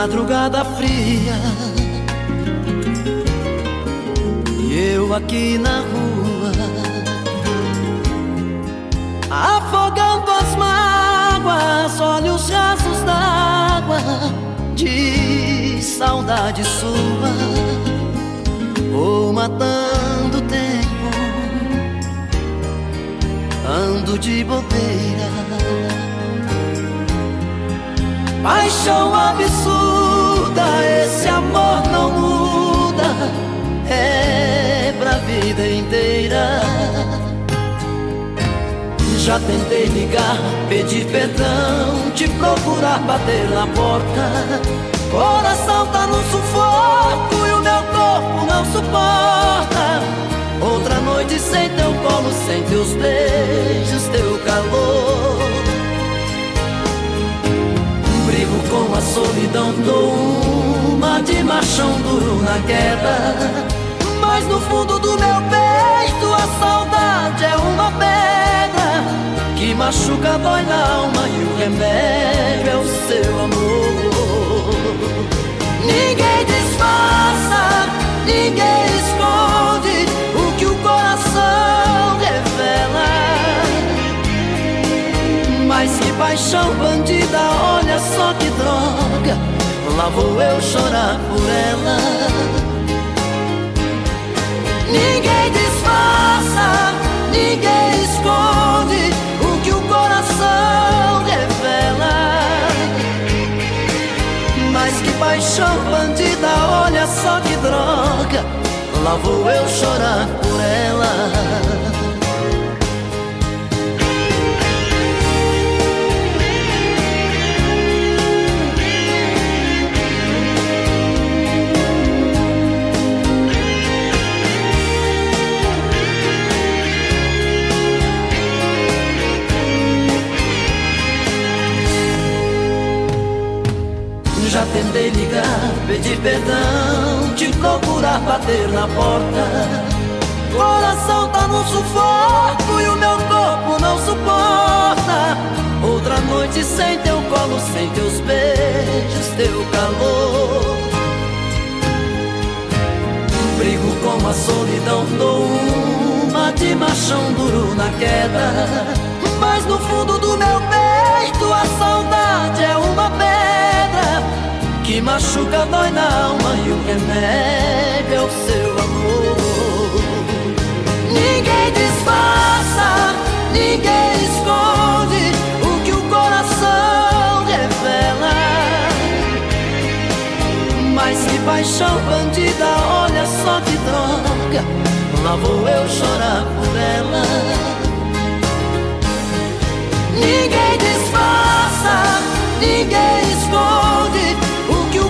madrugada fria. E eu aqui na rua Afogando as mágoas Olha os rasos d'água De saudade sua. Vou matando o tempo Ando de bobeira. Paixão absurda, esse amor não muda, é pra vida inteira. Já tentei ligar, pedir perdão, te procurar, bater na porta. Coração tá no sufoco e o meu corpo não suporta. Outra noite sem solidão dou uma de machão duro na queda. Mas no fundo do meu peito a saudade é uma pedra Que machuca, paixão bandida, olha só que droga, lá vou eu chorar por ela. Ninguém disfarça, ninguém esconde o que o coração revela. Mas que paixão bandida, olha só que droga, lá vou eu chorar por ela. Tentei ligar, pedir perdão, te procurar, bater na porta. Coração tá no sufoco e o meu corpo não suporta. Outra noite sem teu colo, sem teus beijos, teu calor. Brigo com a solidão, dou uma de machão duro na queda. Mas no fundo do meu peito paixão bandida, olha só que droga, lá vou eu chorar por ela. Ninguém disfarça, ninguém esconde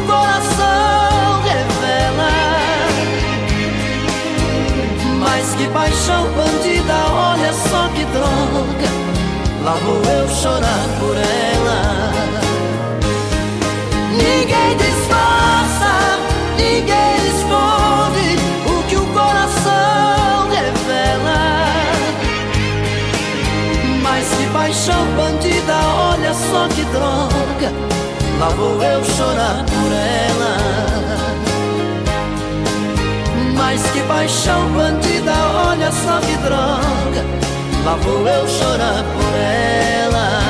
coração revela. Mas que paixão bandida, olha só que droga. Lá vou eu chorar por ela. Só que droga lá vou eu chorar por ela. Mas que paixão bandida, olha só que droga, lá vou eu chorar por ela.